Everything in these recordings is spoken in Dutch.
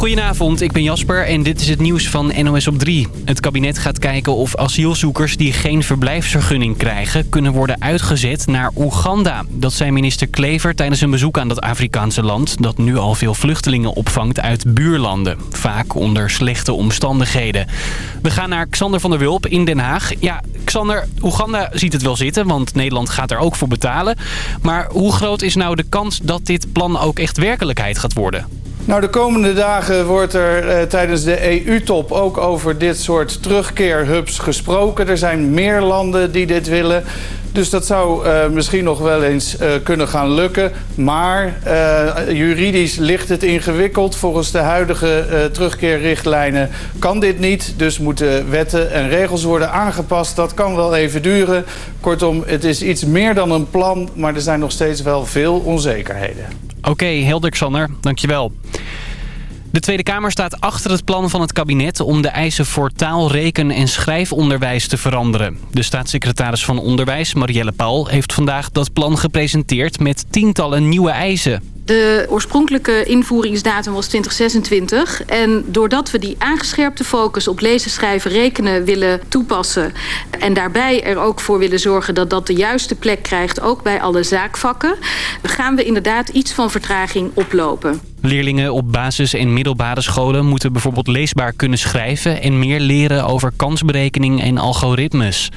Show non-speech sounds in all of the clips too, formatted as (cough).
Goedenavond, ik ben Jasper en dit is het nieuws van NOS op 3. Het kabinet gaat kijken of asielzoekers die geen verblijfsvergunning krijgen... kunnen worden uitgezet naar Oeganda. Dat zei minister Klever tijdens een bezoek aan dat Afrikaanse land... dat nu al veel vluchtelingen opvangt uit buurlanden. Vaak onder slechte omstandigheden. We gaan naar Xander van der Wulp in Den Haag. Ja, Xander, Oeganda ziet het wel zitten, want Nederland gaat er ook voor betalen. Maar hoe groot is nou de kans dat dit plan ook echt werkelijkheid gaat worden? Nou, de komende dagen wordt er eh, tijdens de EU-top ook over dit soort terugkeerhubs gesproken. Er zijn meer landen die dit willen. Dus dat zou uh, misschien nog wel eens uh, kunnen gaan lukken. Maar uh, juridisch ligt het ingewikkeld. Volgens de huidige terugkeerrichtlijnen kan dit niet. Dus moeten wetten en regels worden aangepast. Dat kan wel even duren. Kortom, het is iets meer dan een plan. Maar er zijn nog steeds wel veel onzekerheden. Oké, okay, helder Xander. Dankjewel. De Tweede Kamer staat achter het plan van het kabinet om de eisen voor taal, reken en schrijfonderwijs te veranderen. De staatssecretaris van Onderwijs, Marielle Paul, heeft vandaag dat plan gepresenteerd met tientallen nieuwe eisen. De oorspronkelijke invoeringsdatum was 2026. En doordat we die aangescherpte focus op lezen, schrijven, rekenen willen toepassen... en daarbij er ook voor willen zorgen dat dat de juiste plek krijgt... ook bij alle zaakvakken, gaan we inderdaad iets van vertraging oplopen. Leerlingen op basis- en middelbare scholen moeten bijvoorbeeld leesbaar kunnen schrijven... en meer leren over kansberekening en algoritmes.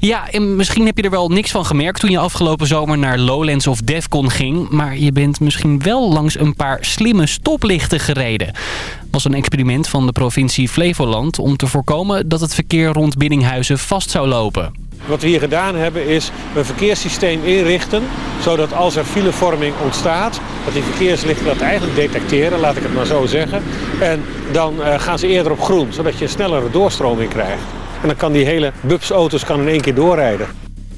Ja, en misschien heb je er wel niks van gemerkt toen je afgelopen zomer naar Lowlands of Defcon ging. Maar je bent misschien wel langs een paar slimme stoplichten gereden. Dat was een experiment van de provincie Flevoland om te voorkomen dat het verkeer rond Biddinghuizen vast zou lopen. Wat we hier gedaan hebben is een verkeerssysteem inrichten... zodat als er filevorming ontstaat... dat die verkeerslichten dat eigenlijk detecteren, laat ik het maar zo zeggen. En dan uh, gaan ze eerder op groen, zodat je een snellere doorstroming krijgt. En dan kan die hele bubsauto's kan in één keer doorrijden.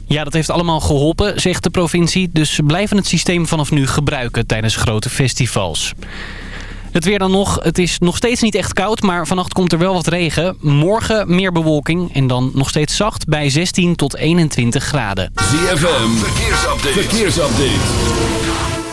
Ja, dat heeft allemaal geholpen, zegt de provincie. Dus ze blijven het systeem vanaf nu gebruiken tijdens grote festivals. Het weer dan nog. Het is nog steeds niet echt koud, maar vannacht komt er wel wat regen. Morgen meer bewolking en dan nog steeds zacht bij 16 tot 21 graden. ZFM, verkeersupdate. verkeersupdate.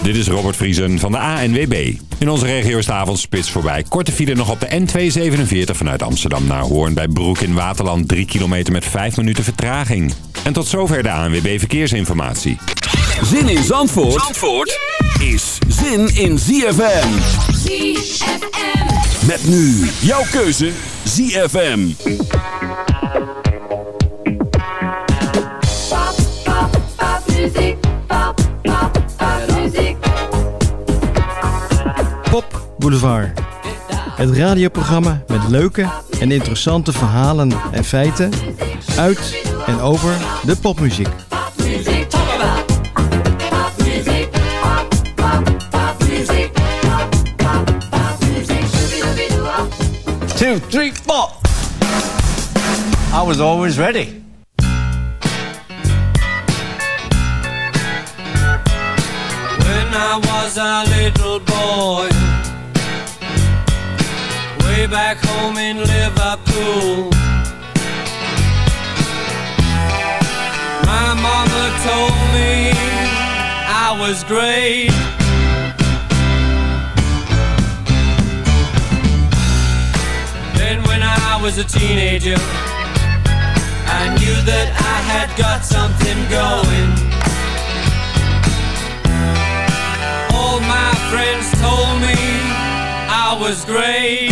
Dit is Robert Vriesen van de ANWB. In onze regio is de avondspits voorbij. Korte file nog op de N247 vanuit Amsterdam naar Hoorn bij Broek in Waterland. 3 kilometer met 5 minuten vertraging. En tot zover de ANWB Verkeersinformatie. Zin in Zandvoort, Zandvoort is zin in ZFM. ZFM. Met nu jouw keuze ZFM. Pop Boulevard. Het radioprogramma met leuke en interessante verhalen en feiten uit en over de popmuziek. Two, three, four. I was always ready. When I was a little boy Way back home in Liverpool My mama told me I was great. Then when I was a teenager I knew that I had got something going was great.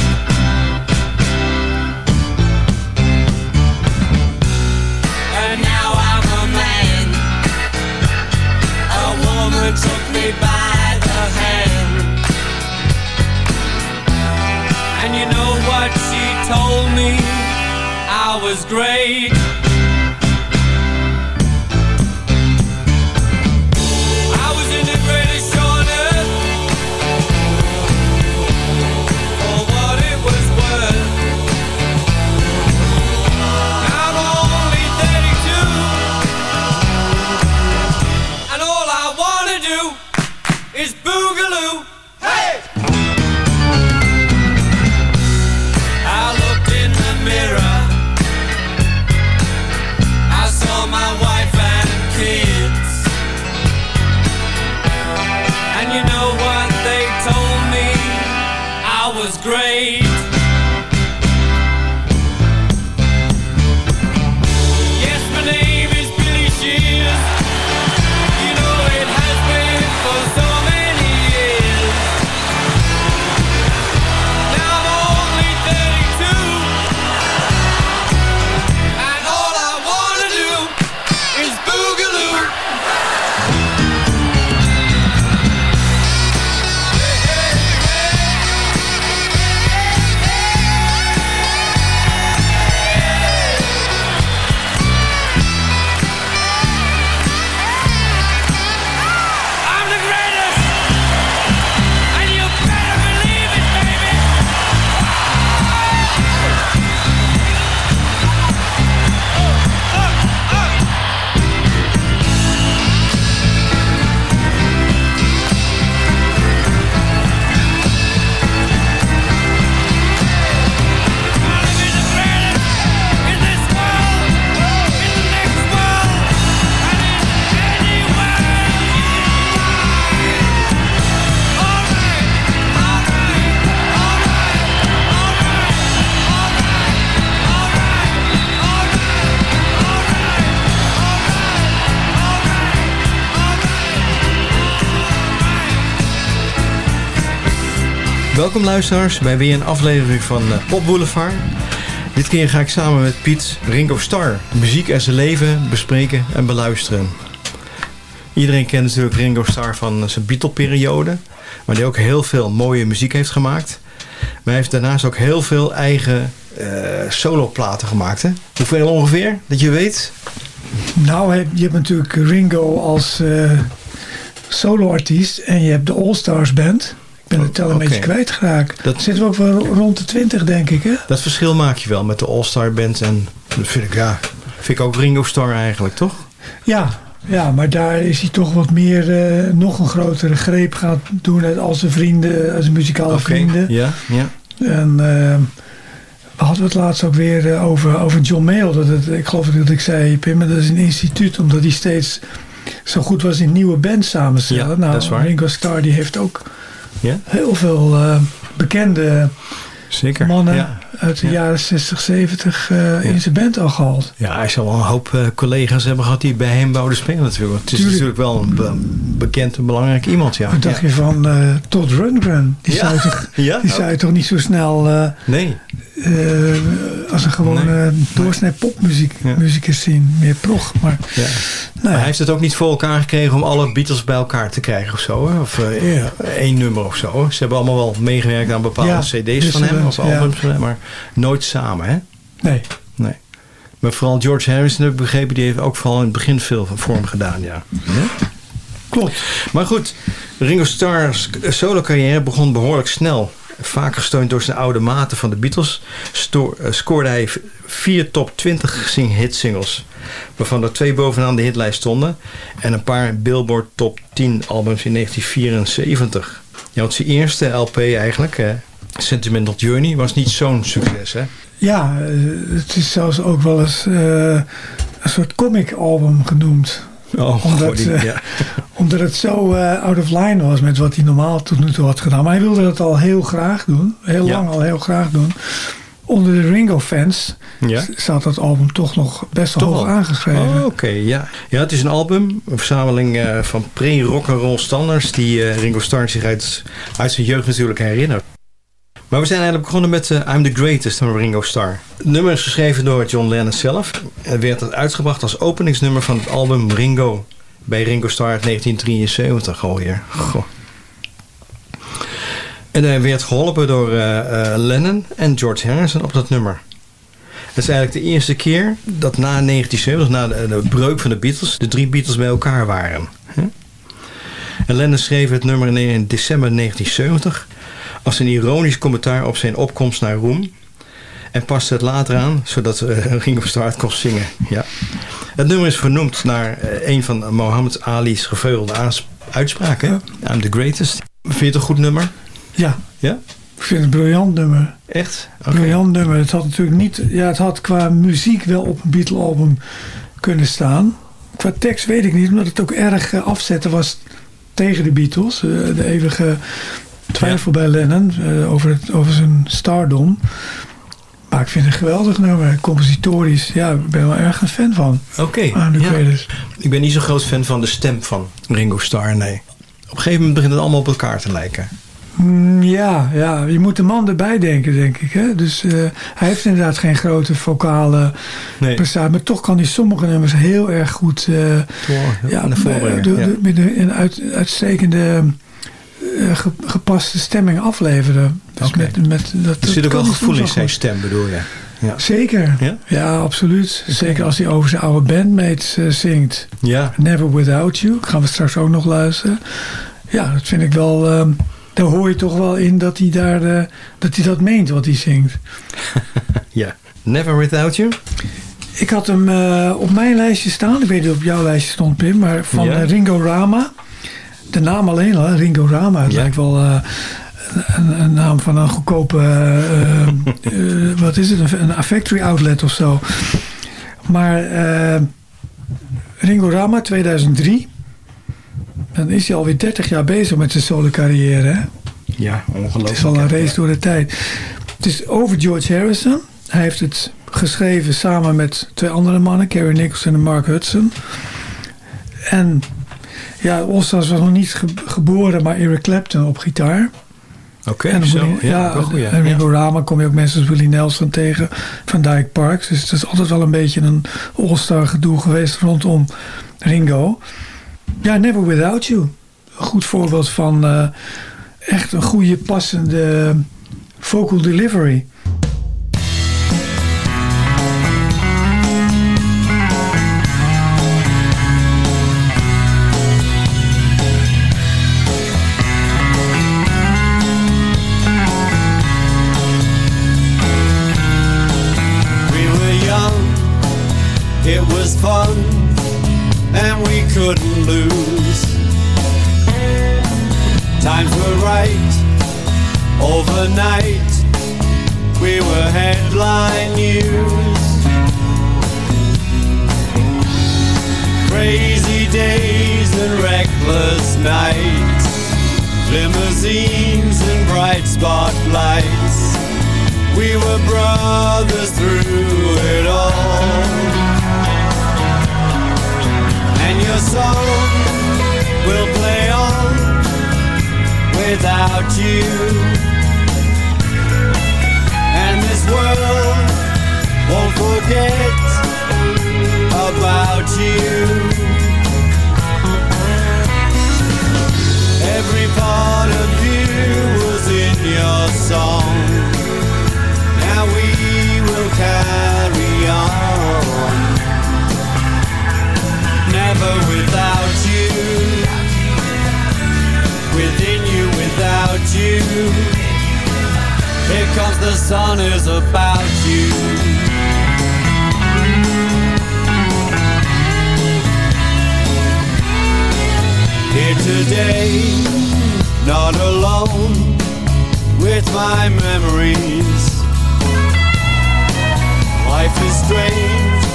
And now I'm a man. A woman took me by the hand. And you know what she told me? I was great. Welkom luisteraars bij weer een aflevering van eh, Pop Boulevard. Dit keer ga ik samen met Piet Ringo Starr muziek en zijn leven bespreken en beluisteren. Iedereen kent natuurlijk Ringo Starr van zijn Beatle-periode, maar die ook heel veel mooie muziek heeft gemaakt. Maar hij heeft daarnaast ook heel veel eigen eh soloplaten gemaakt. Hè? Hoeveel ongeveer, dat je weet? Nou, je hebt natuurlijk Ringo als eh, soloartiest en je hebt de All Stars Band. Ik ben het tel een Oké. beetje kwijtgeraakt. Dat- zitten we ook wel rond de 20, denk ik, hè? Dat verschil maak je wel met de All-Star Band en dat vind ik, ja, vind ik ook Ringo Starr eigenlijk, toch? Ja, ja, maar daar is hij toch wat meer, eh, nog een grotere greep gaan doen als zijn vrienden, als zijn muzikale vrienden. Ja, ja. En eh, we hadden het laatst ook weer eh, over, over John Mayall. Dat het, ik geloof dat ik zei, Pim, maar dat is een instituut, omdat hij steeds zo goed was in nieuwe bands samenstellen. Ja, nou, dat is waar. Ringo Starr die heeft ook Ja? heel veel eh, bekende Zeker. mannen Ja. uit de Ja. jaren 60, 70 eh, in zijn band al gehaald. Ja, hij zal wel een hoop eh, collega's hebben gehad die bij hem wouden spelen natuurlijk. Want Het is Tuurlijk. natuurlijk wel een be- bekend en belangrijk iemand, ja. Wat dacht je van Todd Rundgren? Die, zou, je toch, (laughs) die ook. zou je toch niet zo snel Nee, eh, als een gewone doorsnee popmuziek Ja. muzikus zien. Meer prog. Maar ja. nou Maar ja, hij heeft het ook niet voor elkaar gekregen om alle Beatles bij elkaar te krijgen of zo. Hè? Of eh, Ja. één nummer of zo. Ze hebben allemaal wel meegewerkt aan bepaalde cd's van hem. Of wisselend, ja. albums van hem. Maar nooit samen, hè? nee. Nee. Maar vooral George Harrison, heb ik begrepen, die heeft ook vooral in het begin veel van vorm gedaan, ja. Klopt. Maar goed, Ringo Starr's solo carrière begon behoorlijk snel. Vaak gesteund door zijn oude maten van de Beatles, eh, scoorde hij vier top 20 sing hit singles. Waarvan er twee bovenaan de hitlijst stonden. En een paar Billboard top 10 albums in 1974. Ja, want zijn eerste LP eigenlijk, Sentimental Journey, was niet zo'n succes, hè? Ja, eh, het is zelfs ook wel eens eh, een soort comic album genoemd. Oh, Omdat, eh, ja. (laughs) Omdat het zo eh, out of line was met wat hij normaal tot nu toe had gedaan. Maar hij wilde dat al heel graag doen. Heel Ja. lang al heel graag doen. Onder de Ringo-fans Ja. staat dat album toch nog best wel hoog aangeschreven. Oh, Oké, ja. Ja, het is een album, een verzameling eh, van pre-rock'n'roll standards die Ringo Starr zich uit, uit zijn jeugd natuurlijk herinnert. Maar we zijn eigenlijk begonnen met eh, I'm the Greatest van Ringo Starr. Het nummer is geschreven door John Lennon zelf. En werd uitgebracht als openingsnummer van het album Ringo bij Ringo Starr uit 1973 alweer. Goh. En hij werd geholpen door eh, eh, Lennon en George Harrison op dat nummer. Het is eigenlijk de eerste keer dat na 1970, na de, breuk van de Beatles, de drie Beatles bij elkaar waren. En Lennon schreef het nummer in december 1970 als een ironisch commentaar op zijn opkomst naar roem. En paste het later aan, zodat uh, (laughs) Ringo Starr het kon zingen. Ja. Het nummer is vernoemd naar eh, een van Mohammed Ali's gevleugelde aans- uitspraken. I'm the greatest. Vind je het een goed nummer? Ja, Ja? ik vind het een briljant nummer. Echt? Oké. Briljant nummer. Het had natuurlijk niet... Ja, het had qua muziek wel op een Beatle-album kunnen staan. Qua tekst weet ik niet, omdat het ook erg eh, afzetten was tegen de Beatles. Eh, de eeuwige twijfel bij Lennon eh, over, het, over zijn stardom. Maar ik vind het een geweldig nummer. Compositorisch, ja, ik ben wel erg een fan van. Oké. Ja. Ik ben niet zo groot fan van de stem van Ringo Starr, nee. Op een gegeven moment begint het allemaal op elkaar te lijken. Mm, ja, ja, je moet de man erbij denken, denk ik. Hè? Dus eh, hij heeft inderdaad geen grote vocale Nee. prestatie. Maar toch kan hij sommige nummers heel erg goed... eh, ja, naar voren brengen, met een, een uit, uitstekende gepaste stemming afleveren. Dus met, met, dat, Er zit dat ook wel gevoel in zijn stem, bedoel je? Ja. Zeker. Ja? Ja, absoluut. Zeker als hij over zijn oude bandmates eh, zingt. Ja. Never Without You. Gaan we straks ook nog luisteren. Ja, dat vind ik wel... ehm, daar hoor je toch wel in dat hij, daar, eh, dat, hij dat meent wat hij zingt. (laughs) ja. Never Without You? Ik had hem eh, op mijn lijstje staan. Ik weet niet of op jouw lijstje stond, Pim. Maar van Ja. eh, Ringo Rama. De naam alleen al, Ringo Rama. Het Ja. lijkt wel eh, een, een naam van een goedkope... eh, eh, wat is het? Een, een factory outlet of zo. Maar Ringo Rama 2003. Dan is hij alweer 30 jaar bezig met zijn solo carrière. Hè? Ja, ongelooflijk. Het is al een race door de tijd. Het is over George Harrison. Hij heeft het geschreven samen met twee andere mannen, Kerry Nicholson en Mark Hudson. En ja, Ostas was nog niet ge- geboren, maar Eric Clapton op gitaar. Oké, en, zo. Ja, ja, ja. en Ringo Rama kom je ook mensen als Willie Nelson tegen van Dyke Parks. Dus het is altijd wel een beetje een all-star gedoe geweest rondom Ringo. Ja, Never Without You. Een goed voorbeeld van eh, echt een goede, passende vocal delivery. Overnight, we were headline news. Crazy days and reckless nights, limousines and bright spotlights. We were brothers through it all. And your song will play on without you. World won't forget about you. Every part of you was in your song. Now we will carry on. Never without you. Within you, without you. Here comes the sun is about you. Here today, not alone with my memories. Life is strange,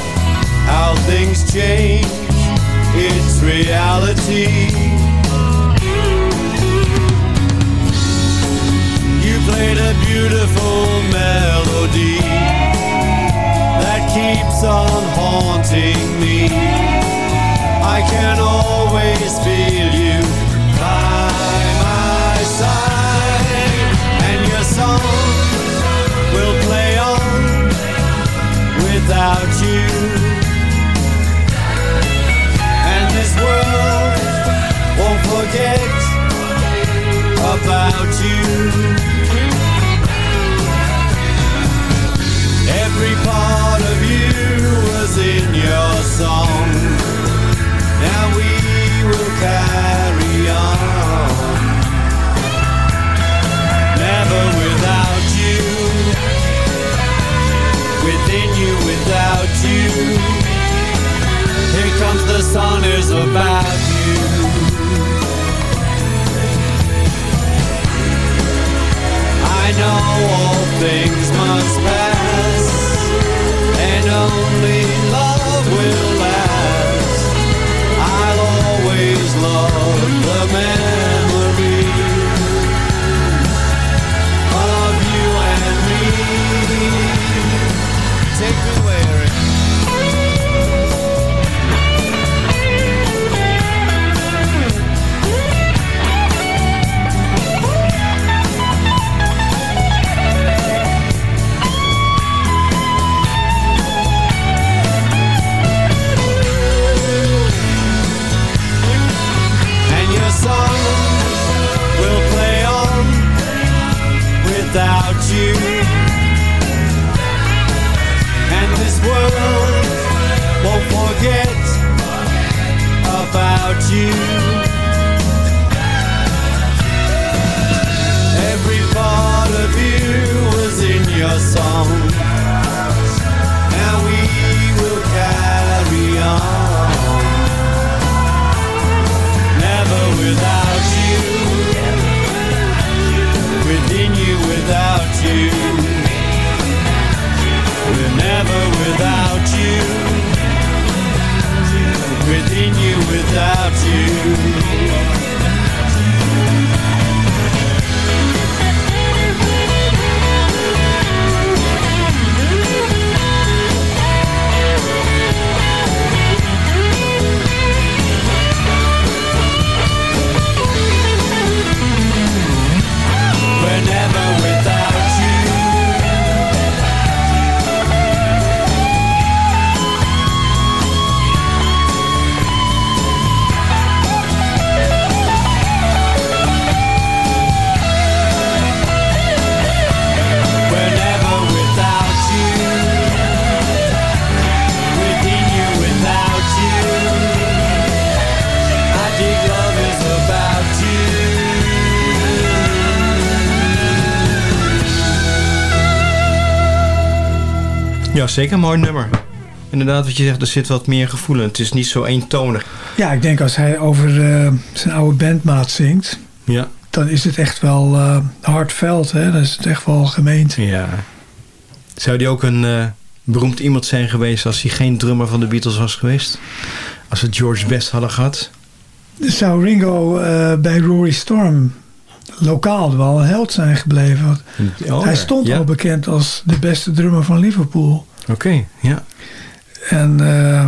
how things change. It's reality. Played a beautiful melody that keeps on haunting me. I can always feel you by my side, and your song will play on without you. And this world won't forget about you. Every part of you was in your song. Now we will carry on. Never without you. Within you, without you. Here comes the sun is about know all things must pass, and only love will last. I'll always love Ja, zeker een mooi nummer. Inderdaad, wat je zegt, er zit wat meer gevoel in. Het is niet zo eentonig. Ja, ik denk als hij over eh, zijn oude bandmaat zingt... Ja. dan is het echt wel eh hardveld. Hè? Dan is het echt wel gemeend. Ja. Zou die ook een eh, beroemd iemand zijn geweest als hij geen drummer van de Beatles was geweest? Als we George Best hadden gehad? Zou Ringo bij Rory Storm lokaal wel een held zijn gebleven? Want Oh, hij stond Ja. al bekend als de beste drummer van Liverpool. Oké, ja. En eh,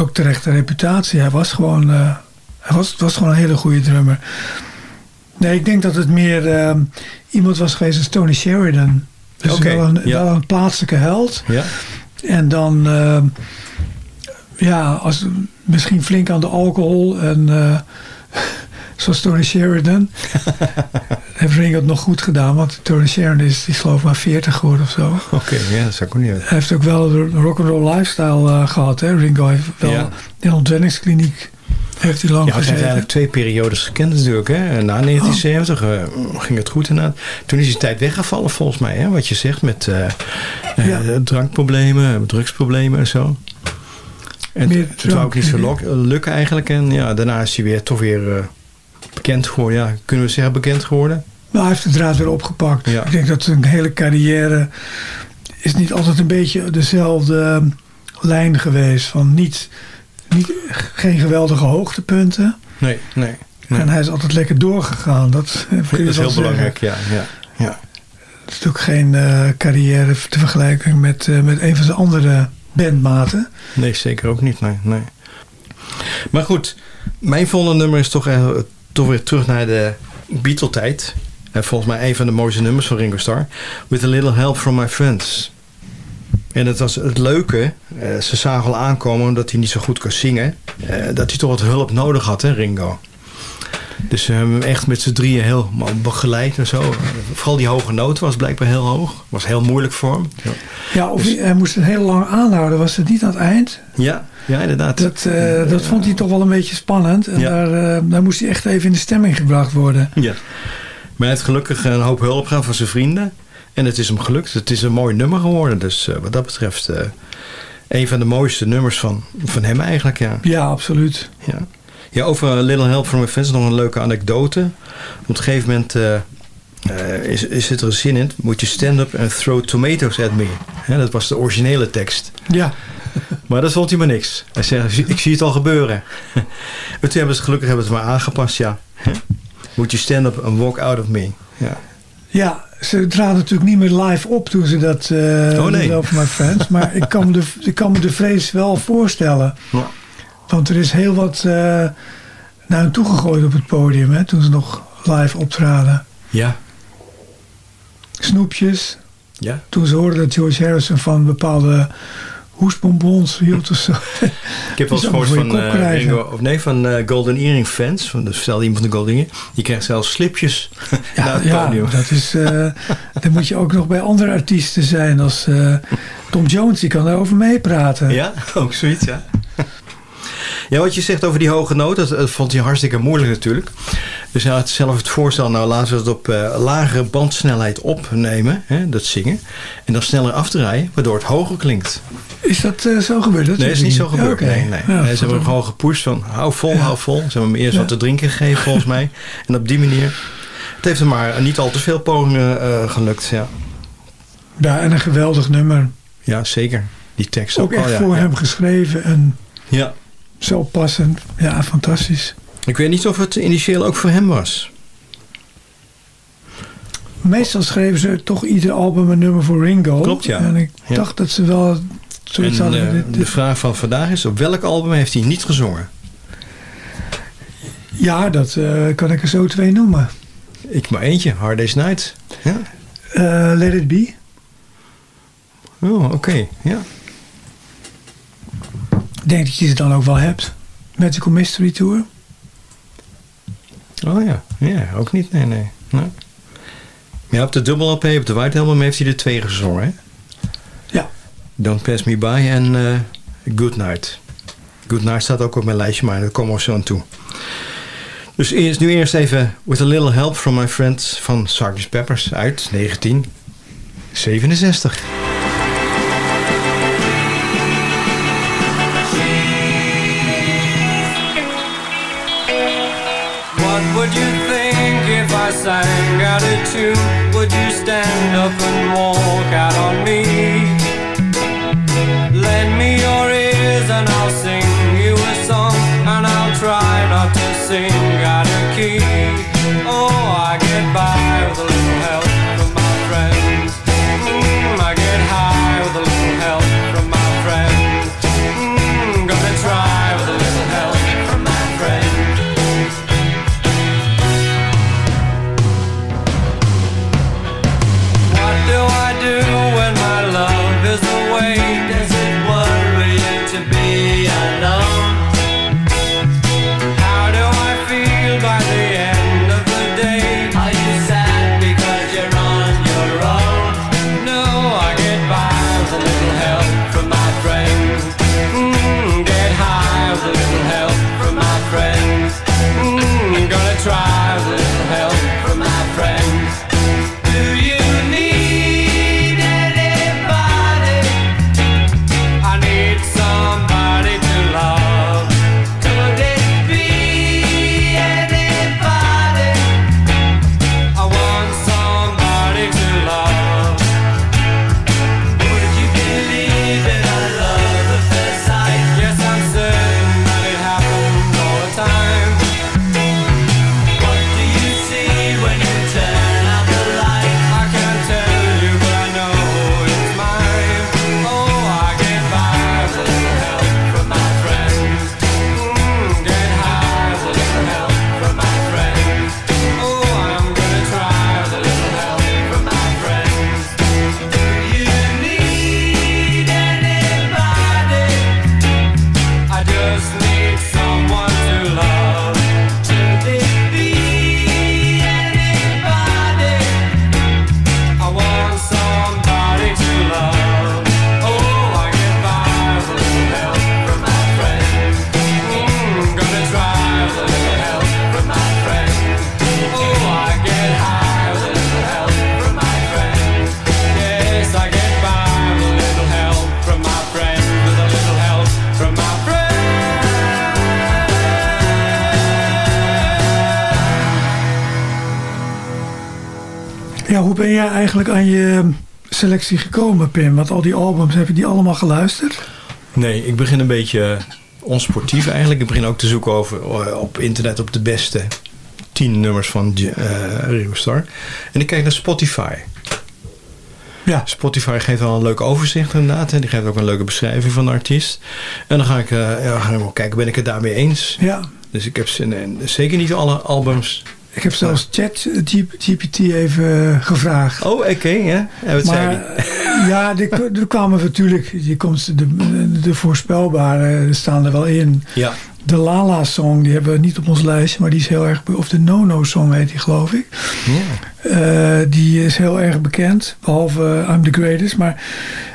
ook terechte reputatie. Hij was gewoon, eh, hij was, was gewoon een hele goede drummer. Nee, ik denk dat het meer eh, iemand was geweest als Tony Sheridan. Dus Oké, wel, een, ja. wel een plaatselijke held. Ja. En dan, ja, als, misschien flink aan de alcohol. En zoals Tony Sheridan. (laughs) heeft Ringo het nog goed gedaan. Want Tony Sheridan is, die is geloof ik maar 40 geworden of zo. Oké, ja, dat zou ik ook niet. Hij heeft ook wel de rock'n'roll lifestyle eh, gehad. Hè? Ringo heeft wel Ja. in een ontwenningskliniek heeft hij lang Ja, hij heeft gezeten. eigenlijk twee periodes gekend natuurlijk. Hè. Na 1970 eh, ging het goed inderdaad. Toen is hij tijd weggevallen volgens mij. Hè, wat je zegt met eh, Ja. drankproblemen, drugsproblemen en zo. En het wou ook niet zo lukken eigenlijk. En ja, daarna is hij weer toch weer bekend geworden. Ja, kunnen we zeggen bekend geworden? Maar hij heeft de draad weer opgepakt. Ja. Ik denk dat zijn hele carrière is niet altijd een beetje dezelfde eh, lijn geweest. Van niet, niet, geen geweldige hoogtepunten. Nee, nee. nee. En hij is altijd lekker doorgegaan. Dat, (laughs) is heel zeggen. belangrijk, ja. ja, ja. Het is natuurlijk geen eh, carrière te vergelijken met, eh, met een van zijn andere bandmaten. Nee, zeker ook niet. Nee, nee. Maar goed, mijn volgende nummer is toch, toch weer terug naar de Beatle-tijd. Eh, volgens mij een van de mooiste nummers van Ringo Starr. With a little help from my friends. En het was het leuke. eh, ze zagen al aankomen omdat hij niet zo goed kon zingen. eh, dat hij toch wat hulp nodig had, hè, Ringo. Dus ze hebben hem echt met z'n drieën heel begeleid en zo. Vooral die hoge noot was blijkbaar heel hoog. Was heel moeilijk voor hem. Ja, Ja, of Dus- hij, moest het heel lang aanhouden. Was het niet aan het eind? ja, ja, inderdaad. Dat, eh, dat vond hij toch wel een beetje spannend. En Ja. daar, eh, daar moest hij echt even in de stemming gebracht worden. Ja. Maar hij heeft gelukkig een hoop hulp gehad van zijn vrienden. En het is hem gelukt. Het is een mooi nummer geworden. Dus eh, wat dat betreft eh, een van de mooiste nummers van, van hem eigenlijk. Ja. Ja, absoluut. Ja. Ja, over A Little Help from My Friends nog een leuke anekdote. Op een gegeven moment eh, eh, is, is zit er een zin in. Moet je stand up and throw tomatoes at me. Dat was de originele tekst. Ja, (laughs) Maar dat vond hij maar niks. Hij zei, ik zie het al gebeuren. (laughs) En toen hebben ze gelukkig hebben ze het maar aangepast, ja. Moet je stand up and walk out of me. Ja. ja ze traden natuurlijk niet meer live op toen ze dat eh Oh, nee. over mijn fans. Maar ik kan, me de, ik kan me de vrees wel voorstellen. Ja. Want er is heel wat eh, naar hen toegegooid op het podium. Hè, toen ze nog live optraden. Ja. Snoepjes. Ja. Toen ze hoorden dat George Harrison van bepaalde hoestbonbons hield of zo. Ik heb wel eens gehoord van, je krijgen. Ringo, of nee, van eh, Golden Earring fans. Van, dus vertelde iemand van de Golden Earring. Die krijgt zelfs slipjes (laughs) Ja, naar het ja podium. dat is, dan moet je ook nog bij andere artiesten zijn als Tom Jones. Die kan daarover meepraten. Ja, (laughs) ook zoiets, ja. Ja, wat je zegt over die hoge noot, dat, dat vond hij hartstikke moeilijk natuurlijk. Dus hij had zelf het voorstel, nou laten we het op eh, lagere bandsnelheid opnemen, hè, dat zingen. En dan sneller afdraaien, waardoor het hoger klinkt. Is dat eh, zo gebeurd? Dat nee, is niet zo gebeurd. Oké. Nee, nee. Ja, Nee, ze hebben hem gewoon gepusht van hou vol, hou vol. Ze hebben hem eerst wat te drinken gegeven volgens mij. En op die manier. Het heeft hem maar niet al te veel pogingen eh, gelukt. Ja. Ja, en een geweldig nummer. ja, zeker. Die tekst Ook ook, echt al, ja. voor ja. hem geschreven en Ja. Zo passend. Ja, fantastisch. Ik weet niet of het initieel ook voor hem was. Meestal schreven ze toch ieder album een nummer voor Ringo. Klopt, ja. En ik Ja. dacht dat ze wel zoiets En, hadden. eh, dit- dit- de vraag van vandaag is, op welk album heeft hij niet gezongen? Ja, dat eh, kan ik er zo twee noemen. Ik maar eentje, Hard Day's Night. Ja. Eh, Let It Be. Oh, oké. Ja. Denk dat je ze dan ook wel hebt. Magical Mystery Tour. Oh ja. Ja, ook niet. Nee, nee. nee. Ja, op de dubbel LP, op de White Album heeft hij er twee gezongen, hè? Ja. Don't Pass Me By en eh Good Night. Good Night staat ook op mijn lijstje, maar daar komen we zo aan toe. Dus eerst, nu eerst even With a Little Help from My Friends van Sgt. Peppers uit 1967. Sang out a tune? Would you stand up and walk hoe ben jij eigenlijk aan je selectie gekomen, Pim? Want al die albums, heb je die allemaal geluisterd? Nee, ik begin een beetje onsportief eigenlijk. Ik begin ook te zoeken over, eh, op internet op de beste tien nummers van Ringo Starr. En ik kijk naar Spotify. Ja. Spotify geeft wel een leuk overzicht inderdaad. En die geeft ook een leuke beschrijving van de artiest. En dan ga ik, eh, ja, kijken, ben ik het daarmee eens? Ja. Dus ik heb ze- nee, zeker niet alle albums. Ik heb zelfs chat GPT even eh, gevraagd. Oh, oké, ja. En wat zei maar die? Ja, er, kwamen natuurlijk, je komt de, de voorspelbare, staan er wel in. Ja. De Lala Song, die hebben we niet op ons lijstje, maar die is heel erg, of de No-No Song heet die geloof ik. Eh, die is heel erg bekend, behalve eh, I'm the Greatest. Maar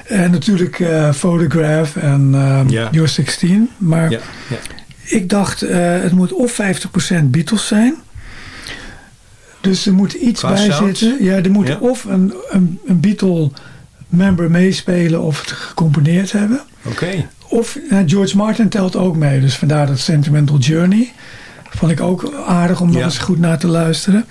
en natuurlijk eh, Photograph en eh, Ja. You're 16. Maar ik dacht, eh, het moet of 50% Beatles zijn. Dus er moet iets Qua bij zitten. Ja, er moet Ja. of een, een, een Beatle-member meespelen of het gecomponeerd hebben. Oké. Of nou, George Martin telt ook mee. Dus vandaar dat Sentimental Journey. Vond ik ook aardig om nog Ja. eens goed naar te luisteren.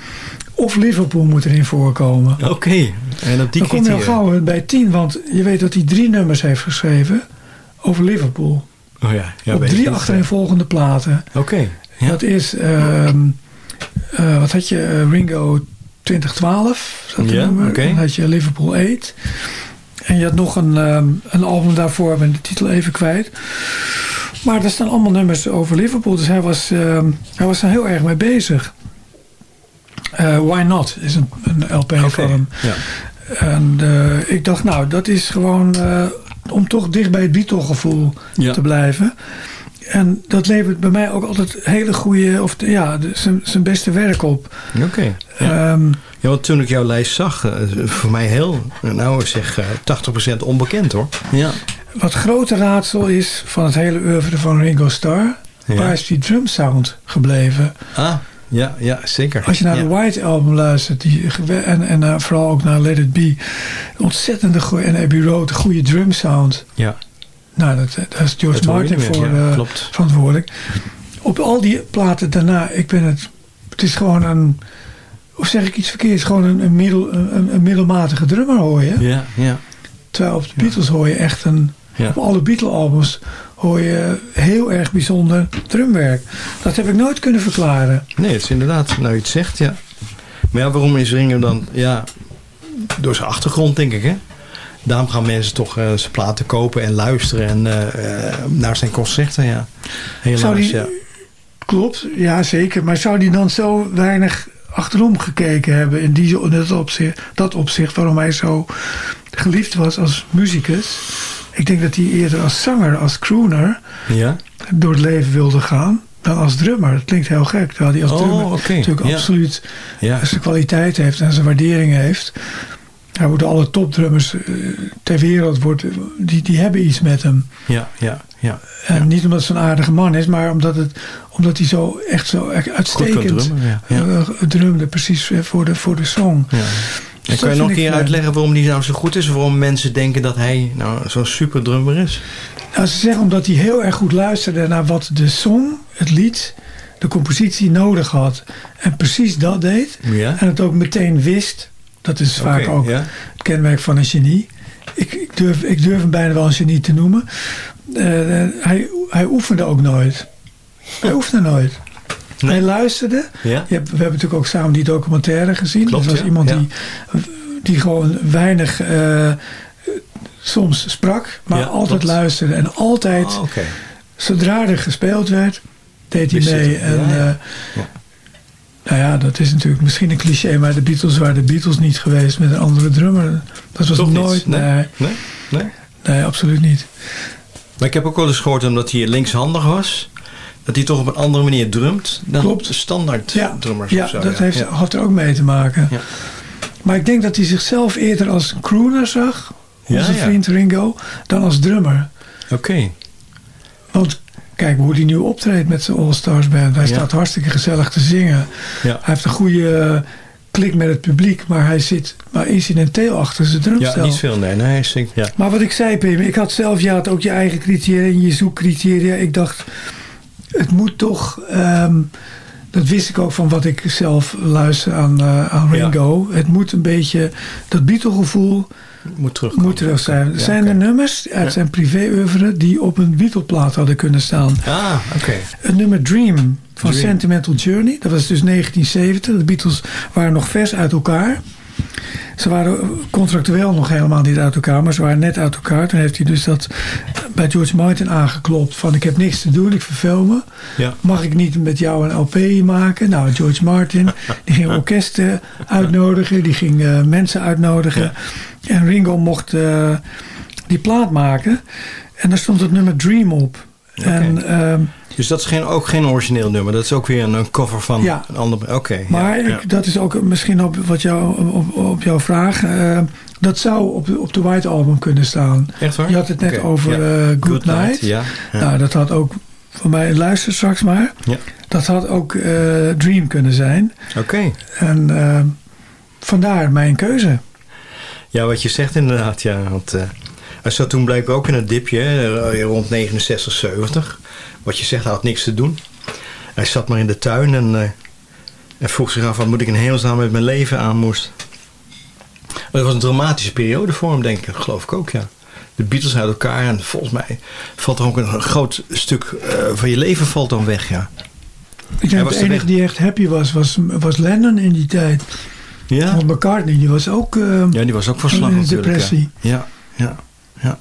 Of Liverpool moet erin voorkomen. Oké. En op die Dan kom je al gauw bij tien. Want je weet dat hij drie nummers heeft geschreven over Liverpool. Oh ja. ja op drie achtereenvolgende platen. Oké. Ja. Dat is, ehm, eh, wat had je, Eh, Ringo 2012. zat er Ja, nummer. Dan had je Liverpool 8. En je had nog een, ehm, een album daarvoor, ik ben de titel even kwijt. Maar er staan allemaal nummers over Liverpool. Dus hij was, ehm, hij was er heel erg mee bezig. Eh, Why Not is een, een LP van hem. Ja. En ik dacht, nou, dat is gewoon om toch dicht bij het Beatle-gevoel Ja. te blijven. En dat levert bij mij ook altijd hele goede, of de- ja, de- zijn- zijn beste werk op. Oké. Ja. Ehm, ja, want toen ik jouw lijst zag, eh, voor mij heel, nou ik zeg eh, 80% onbekend hoor. Ja. wat grote raadsel is van het hele oeuvre van Ringo Starr, Ja. waar is die drum sound gebleven? Ah, ja, ja, zeker. Als je naar ja. de White album luistert, die, en, en eh, vooral ook naar Let It Be, ontzettende goede, en Abbey Road, de goede drum sound. Ja. Nou, dat, daar is George Dat Martin voor ja, eh, verantwoordelijk. Op al die platen daarna, ik ben het, het is gewoon een, of zeg ik iets verkeerds, gewoon een, een, middel, een, een middelmatige drummer hoor je. Ja, ja. Terwijl op de Beatles hoor je echt een, Ja. op alle Beatle albums hoor je heel erg bijzonder drumwerk. Dat heb ik nooit kunnen verklaren. Nee, het is inderdaad, nou je het zegt, ja. Maar ja, waarom is Ringo dan, ja, door zijn achtergrond denk ik hè. Daarom gaan mensen toch eh, zijn platen kopen en luisteren en eh, eh, naar zijn concerten, ja. Helaas, die- ja. Klopt, ja zeker. Maar zou die dan zo weinig achterom gekeken hebben in, die, in dat, opzicht, dat opzicht waarom hij zo geliefd was als muzikus? Ik denk dat hij eerder als zanger, als crooner Ja? door het leven wilde gaan dan als drummer. Dat klinkt heel gek, terwijl hij als Oh, drummer natuurlijk ja. absoluut Ja. zijn kwaliteit heeft en zijn waardering heeft. Hij wordt door alle topdrummers eh, ter wereld, wordt, die, die hebben iets met hem. Ja, ja, ja. En niet omdat het zo'n aardige man is, maar omdat, het, omdat hij zo echt zo echt uitstekend drummen, ja. Ja. eh, drumde. Precies eh, voor de, voor de song. Ja. Dus En kan je nog een keer eh, uitleggen waarom die nou zo goed is? Waarom mensen denken dat hij nou zo'n super drummer is? Nou, ze zeggen omdat hij heel erg goed luisterde naar wat de song, het lied, de compositie nodig had. En precies dat deed. Ja. En het ook meteen wist. Dat is vaak ook het kenmerk van een genie. Ik, ik, durf, ik durf hem bijna wel een genie te noemen. Eh, hij, hij oefende ook nooit. Hij (laughs) oefende nooit. Hij luisterde. Ja. We hebben natuurlijk ook samen die documentaire gezien. Klopt, dat was ja. iemand Ja. die, die gewoon weinig eh, soms sprak, maar altijd klopt. luisterde. En altijd, Oh, Oké. zodra er gespeeld werd, deed hij mee. En, eh. Nou ja, dat is natuurlijk misschien een cliché, maar de Beatles waren de Beatles niet geweest met een andere drummer. Dat was Toch niet? nooit. Nee? Nee, Nee? Nee? nee, absoluut niet. Maar ik heb ook wel eens gehoord omdat hij linkshandig was. Dat hij toch op een andere manier drumt dan Klopt. de standaard Ja, drummers ja zo. dat ja. heeft, Ja. had er ook mee te maken. Ja. Maar ik denk dat hij zichzelf eerder als crooner zag, onze vriend Ringo, dan als drummer. Oké. Want kijk hoe hij nu optreedt met zijn All Stars Band. Hij Ja. staat hartstikke gezellig te zingen. Ja. Hij heeft een goede eh, klik met het publiek, maar hij zit maar incidenteel achter zijn Ja, drumstel. niet veel. Nee, nee. hij zingt- Ja. Maar wat ik zei, Pim, ik had zelf, je had ook je eigen criteria en je zoekcriteria. Ik dacht, het moet toch, ehm, dat wist ik ook van wat ik zelf luister aan, eh, aan Ja. Ringo. Het moet een beetje, dat Beatle-gevoel Moet terug. moet terug zijn. Ja, zijn er nummers uit Ja. zijn privé-oeuvre die op een Beatle-plaat hadden kunnen staan? Ah, oké. Het nummer Dream van Dream. Sentimental Journey. Dat was dus 1970. De Beatles waren nog vers uit elkaar. Ze waren contractueel nog helemaal niet uit elkaar, maar ze waren net uit elkaar. Toen heeft hij dus dat bij George Martin aangeklopt van ik heb niks te doen, ik verveel me. Ja. Mag ik niet met jou een LP maken? Nou, George Martin, die ging orkesten (laughs) uitnodigen, die ging eh, mensen uitnodigen. En Ringo mocht eh, die plaat maken. En daar stond het nummer Dream op. En, ehm, Dus dat is geen, ook geen origineel nummer. Dat is ook weer een, een cover van Ja. een ander. Oké. maar ja, ik- dat is ook misschien op, wat jou, op, op jouw vraag. eh, dat zou op, de- op de White Album kunnen staan. Echt waar? Je had het net over eh, Good, Night. Ja, ja. Nou, dat had ook, voor mij, luister straks maar. Ja. Dat had ook eh, Dream kunnen zijn. Oké. En vandaar mijn keuze. Ja, wat je zegt inderdaad. Ja, want hij zat toen blijkbaar ook in een dipje. rond 69, 70. Wat je zegt, hij had niks te doen. Hij zat maar in de tuin en, eh, en vroeg zich af... wat moet ik in hemelsnaam met mijn leven aan moest. Dat was een dramatische periode voor hem, denk ik. Geloof ik ook, ja. De Beatles uit elkaar. En volgens mij valt er ook een groot stuk eh, van je leven valt dan weg, ja. Ik denk de enige die echt happy was, was, was Lennon in die tijd. Ja? Want McCartney, die was ook... eh, Ja, die was ook van slag in natuurlijk. depressie. Ja, ja, ja.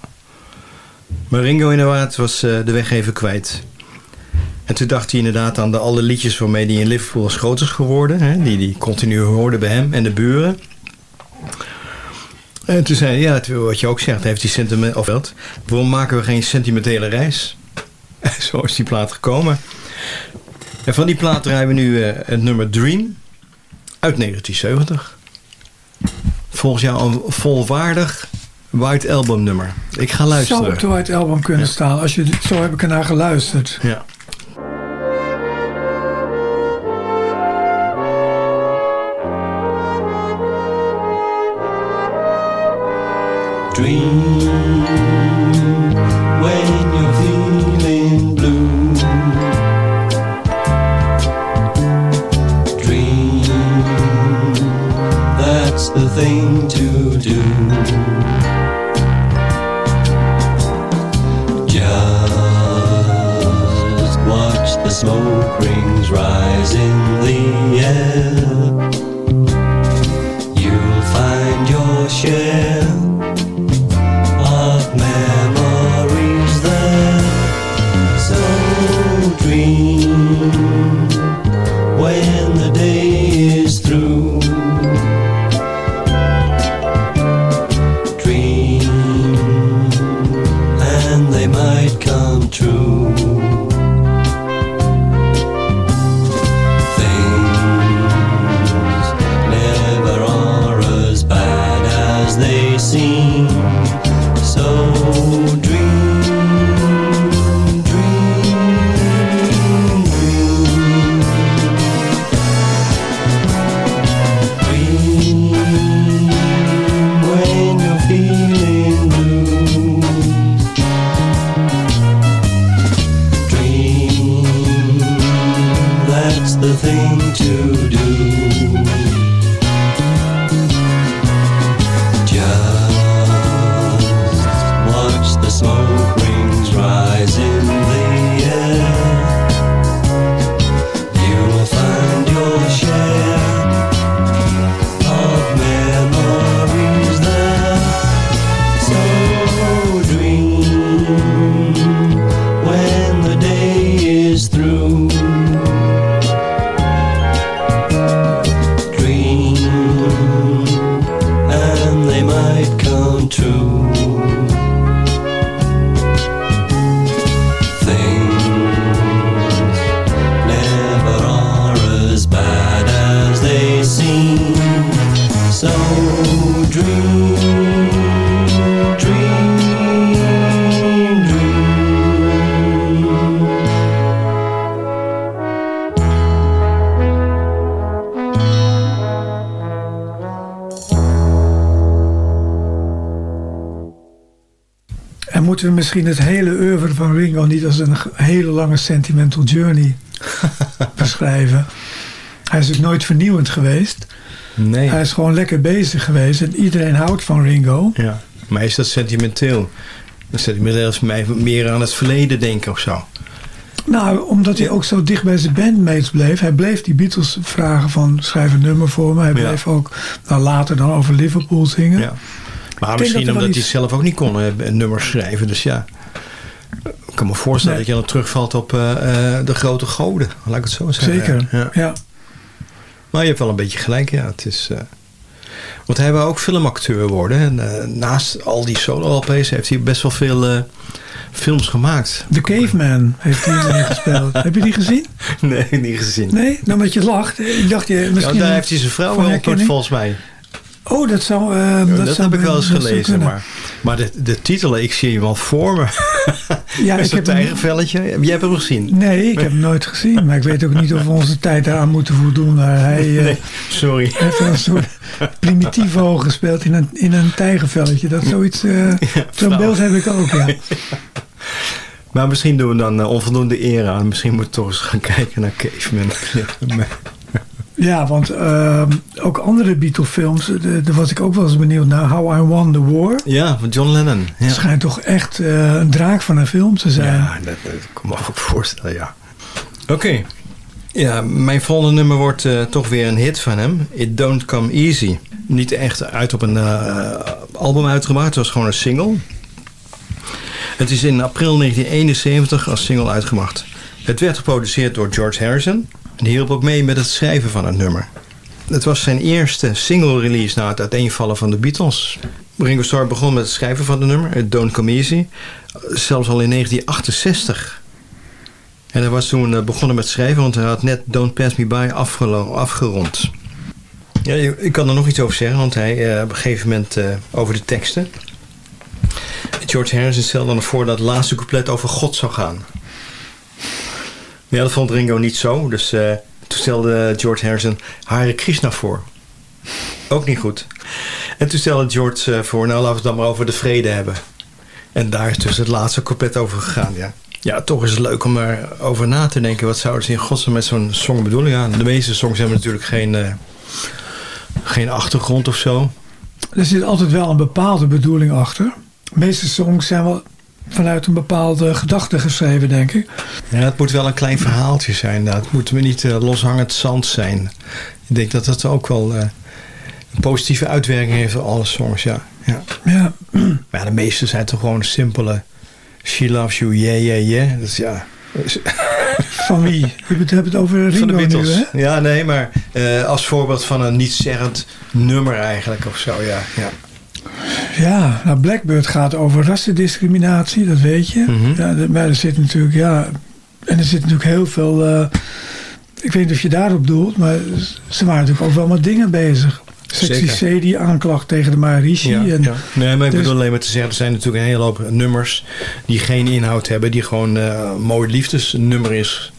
Maar Ringo inderdaad was de weg even kwijt. En toen dacht hij inderdaad aan de alle liedjes waarmee hij in Liverpool als groot is geworden. Hè, die hij continu hoorde bij hem en de buren. En toen zei hij, ja, wat je ook zegt, heeft hij sentiment... Of wat, waarom maken we geen sentimentele reis? (laughs) Zo is die plaat gekomen. En van die plaat draaien we nu eh, het nummer Dream uit 1970 volgens jou een volwaardig White Album nummer. Ik ga luisteren. Zou op de White Album kunnen staan. Als je, zo heb ik ernaar geluisterd. Ja. Dream when you're feeling blue. Dream, that's the thing to do. Just watch the smoke rings rise in the air. Misschien het hele oeuvre van Ringo niet als een hele lange sentimental journey (laughs) beschrijven? Hij is ook nooit vernieuwend geweest. Nee. Hij is gewoon lekker bezig geweest en iedereen houdt van Ringo. Ja. Maar is dat sentimenteel? Dat sentimenteel is voor mij meer aan het verleden denken of zo. Nou, omdat hij ook zo dicht bij zijn bandmates bleef. Hij bleef die Beatles vragen van schrijf een nummer voor me. Hij Ja. bleef ook nou, later dan over Liverpool zingen. Ja. Maar misschien dat omdat hij zelf ook niet kon eh, een nummer schrijven. Dus ja, ik kan me voorstellen Nee. dat je dan terugvalt op eh, eh, de grote goden. Laat ik het zo zeggen. Zeker, Ja. ja. Maar je hebt wel een beetje gelijk, ja. Het is, eh, want hij wil ook filmacteur worden. En eh, naast al die solo-LP's heeft hij best wel veel eh, films gemaakt. The Caveman heeft hij (laughs) gespeeld. Heb je die gezien? Nee, niet gezien. Nee? Nou, met je lacht. Ik dacht je Ja, misschien... daar heeft hij zijn vrouw wel volgens mij. Oh, dat zou... Ja, dat dat zou heb ik wel eens gelezen. Maar, maar de, de titelen, ik zie je wel voor me. (laughs) Ja, ik heb hem- tijgervelletje. Jij hebt hem gezien? Nee, ik heb hem nooit gezien. Maar ik weet ook niet of we onze tijd eraan moeten voldoen. (laughs) Hij eh, Nee, sorry. heeft wel een soort primitivo gespeeld in een, in een tijgervelletje. Dat is zoiets... Zo'n flauw. beeld heb ik ook, ja. (laughs) Maar misschien doen we dan eh, onvoldoende eer aan. Misschien moeten we toch eens gaan kijken naar Caveman. Ja, want ehm, ook andere Beatle-films, eh, daar was ik ook wel eens benieuwd naar. How I Won the War. ja, van John Lennon. Ja. Het schijnt toch echt eh, een draak van een film te zijn. Ja, dat, dat kan me ook voorstellen, ja. Oké. Ja, mijn volgende nummer wordt eh, toch weer een hit van hem. It Don't Come Easy. Niet echt uit op een album uitgebracht. Het was gewoon een single. Het is in april 1971 als single uitgebracht. Het werd geproduceerd door George Harrison. En die hielp ook mee met het schrijven van het nummer. Het was zijn eerste single release na het uiteenvallen van de Beatles. Ringo Starr begon met het schrijven van het nummer, Don't Come Easy. Zelfs al in 1968. En hij was toen eh, begonnen met schrijven, want hij had net Don't Pass Me By afgerond. Ja, ik kan er nog iets over zeggen, want hij eh, op een gegeven moment eh, over de teksten. George Harrison stelde voor dat het laatste couplet over God zou gaan. Ja, dat vond Ringo niet zo, dus eh, toen stelde George Harrison Hare Krishna voor. Ook niet goed. En toen stelde George eh, voor, nou laten we het dan maar over de vrede hebben. En daar is dus het laatste couplet over gegaan, ja. Ja, toch is het leuk om erover na te denken. Wat zouden ze in godsnaam met zo'n song bedoelen? Ja, de meeste songs hebben natuurlijk geen, eh, geen achtergrond of zo. Er zit altijd wel een bepaalde bedoeling achter. De meeste songs zijn wel vanuit een bepaalde gedachte geschreven, denk ik. Ja, het moet wel een klein verhaaltje zijn. Nou, het moet niet eh, loshangend zand zijn. Ik denk dat dat ook wel eh, een positieve uitwerking heeft op alle songs, ja. ja. Ja, Maar ja, de meeste zijn toch gewoon simpele... She loves you, yeah, yeah, yeah. Dus ja... (laughs) van wie? Je hebt het over Van de Ringo nu, Beatles. hè? Ja, nee, maar eh, als voorbeeld van een niet-zeggend nummer eigenlijk of zo, ja. ja. Ja, nou Blackbird gaat over rassendiscriminatie, dat weet je. Mhm. ja, maar er zit natuurlijk, ja... En er zit natuurlijk heel veel... eh, ik weet niet of je daarop doelt, maar ze waren natuurlijk ook wel met dingen bezig. Sexy. C, die aanklacht tegen de Maharishi. Ja, en, ja. Nee, maar ik dus- bedoel alleen maar te zeggen... er zijn natuurlijk een hele hoop nummers... die geen inhoud hebben... die gewoon een mooi liefdesnummer is.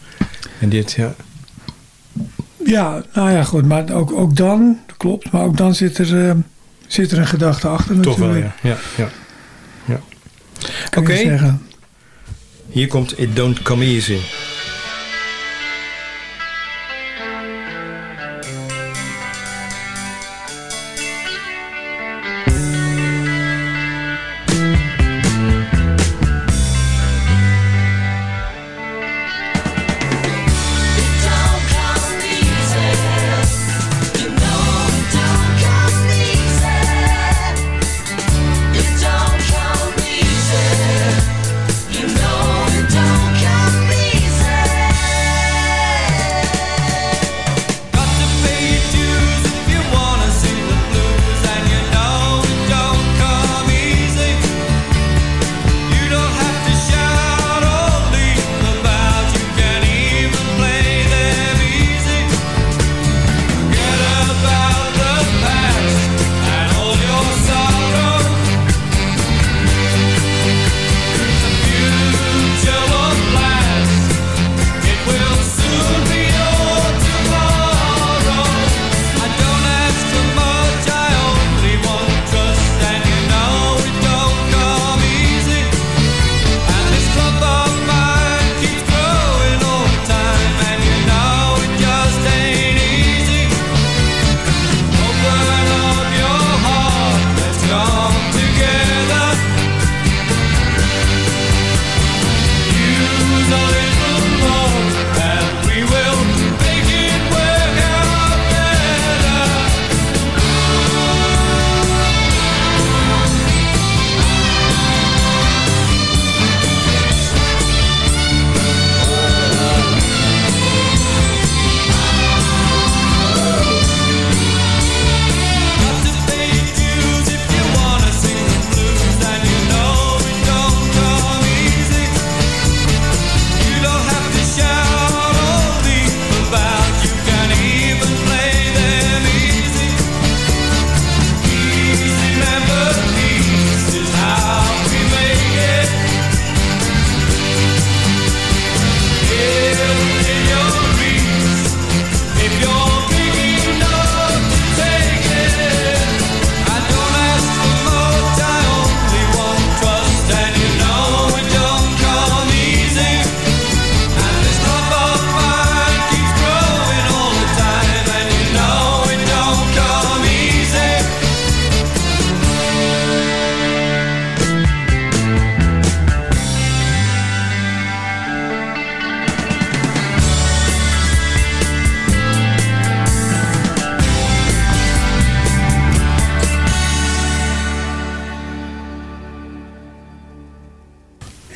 En dit, ja. Ja, nou ja, goed. Maar ook, ook dan, dat klopt, maar ook dan zit er, eh, zit er een gedachte achter Toch wel, natuurlijk. ja. ja, ja. ja. Oké. Hier komt It Don't Come Easy. You know it don't come easy.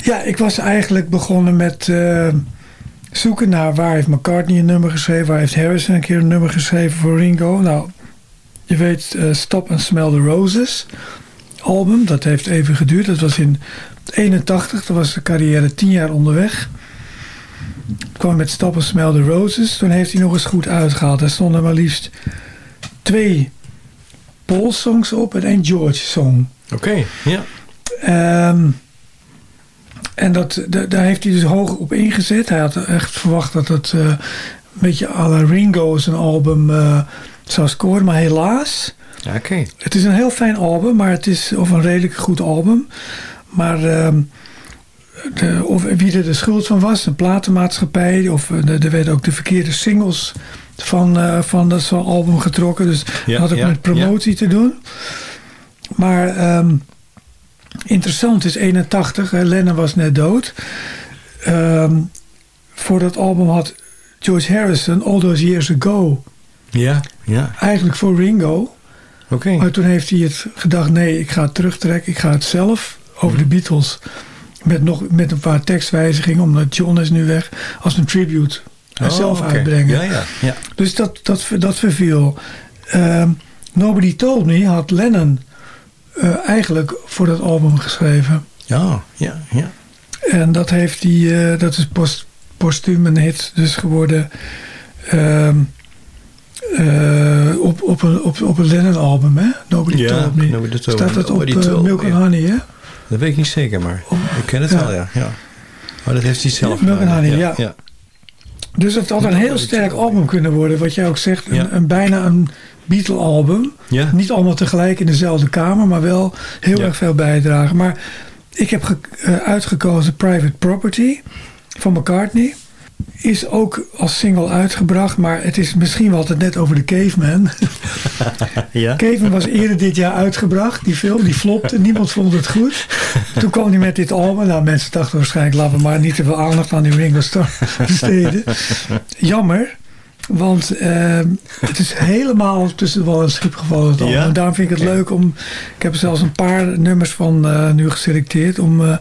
Ja, ik was eigenlijk begonnen met eh, zoeken naar waar heeft McCartney een nummer geschreven, waar heeft Harrison een keer een nummer geschreven voor Ringo. Nou, je weet eh, Stop and Smell the Roses album, dat heeft even geduurd. Dat was in 81, toen was de carrière tien jaar onderweg. Ik kwam met Stop and Smell the Roses, toen heeft hij nog eens goed uitgehaald. Daar stonden maar liefst twee Paul songs op en één George song. Oké, ja. Ehm, en dat, da- daar heeft hij dus hoog op ingezet. Hij had echt verwacht dat het eh, een beetje à la Ringo zijn album eh, zou scoren. Maar helaas, Ja, het is een heel fijn album. Maar het is, of een redelijk goed album. Maar ehm, de, of wie er de schuld van was, een platenmaatschappij. Of eh, er werden ook de verkeerde singles van, van dat zo'n album getrokken. Dus Ja, dat had ook ja, met promotie te doen. Maar ehm, interessant is 81, hè, Lennon was net dood. Ehm, voor dat album had George Harrison All Those Years Ago Ja, ja. eigenlijk voor Ringo. Oké. Maar toen heeft hij het gedacht, nee, ik ga het terugtrekken. Ik ga het zelf over de Beatles met, nog, met een paar tekstwijzigingen, omdat John is nu weg, als een tribute Oh, zelf uitbrengen. Ja, ja, ja. Dus dat, dat, dat verviel. Ehm, Nobody Told Me had Lennon eh, eigenlijk voor dat album geschreven. Ja, ja, ja. En dat heeft hij, eh, dat is post, postuum een hit dus geworden. ehm, eh, op, op een, op, op een Lennon album, hè? Nobody Ja, Told Me. Nobody Told Staat dat op Milk and Honey, hè? Dat weet ik niet zeker, maar ik ken het Ja. wel, ja. ja. Maar dat heeft hij zelf Milk and Honey, ja. Dus het had een heel sterk album kunnen worden. Wat jij ook zegt, een, Ja. een bijna een Beatle-album. Ja. Niet allemaal tegelijk in dezelfde kamer, maar wel heel Ja. erg veel bijdragen. Maar ik heb eh, uitgekozen Private Property van McCartney. Is ook als single uitgebracht, maar het is misschien wel altijd net over de Caveman. (laughs) Ja. Caveman was eerder dit jaar uitgebracht, die film, die flopte. Niemand vond het goed. Toen kwam hij met dit album. Nou, mensen dachten waarschijnlijk, laten we maar niet te veel aandacht aan die Ringo Starr (laughs) besteden. Jammer, want eh, het is helemaal tussen de wal en het schip gevallen. Ja? En daarom vind ik het leuk om, ik heb er zelfs een paar nummers van eh, nu geselecteerd, om eh,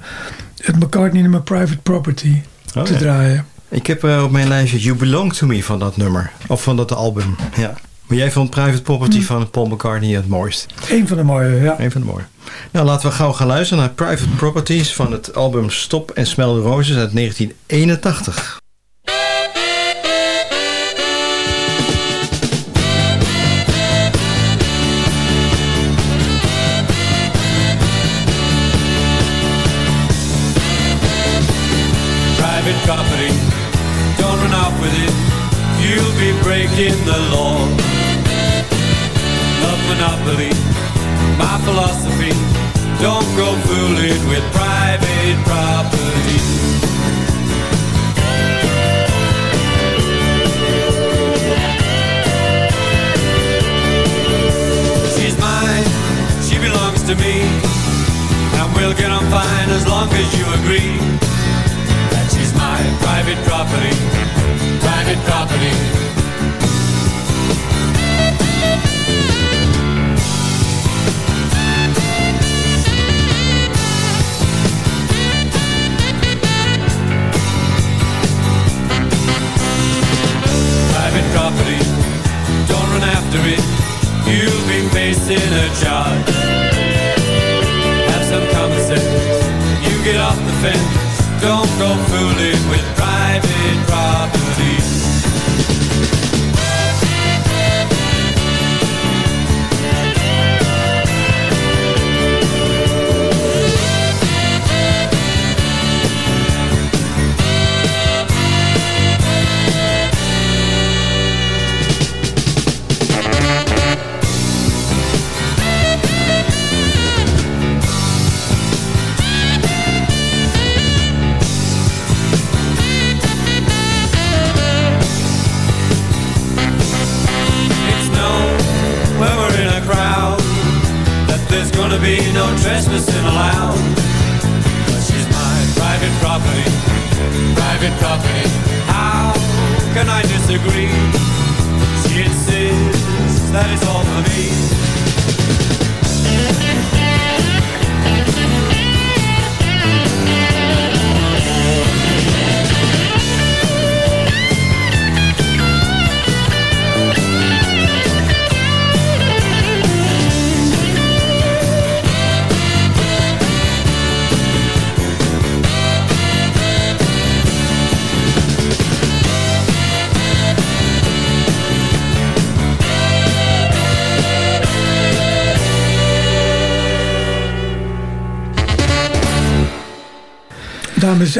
het McCartney nummer Private Property Oh, te ja. draaien. Ik heb eh, op mijn lijstje You Belong To Me van dat nummer. Of van dat album, ja. Maar jij vond Private Property van Paul McCartney het mooist. Eén van de mooie, ja. Een van de mooie. Nou, laten we gauw gaan luisteren naar Private Properties van het album Stop and Smell the Roses uit 1981. Long as you agree that she's my private property, private property. Private property, don't run after it. You'll be facing a charge. nothing. Don't go fooling with.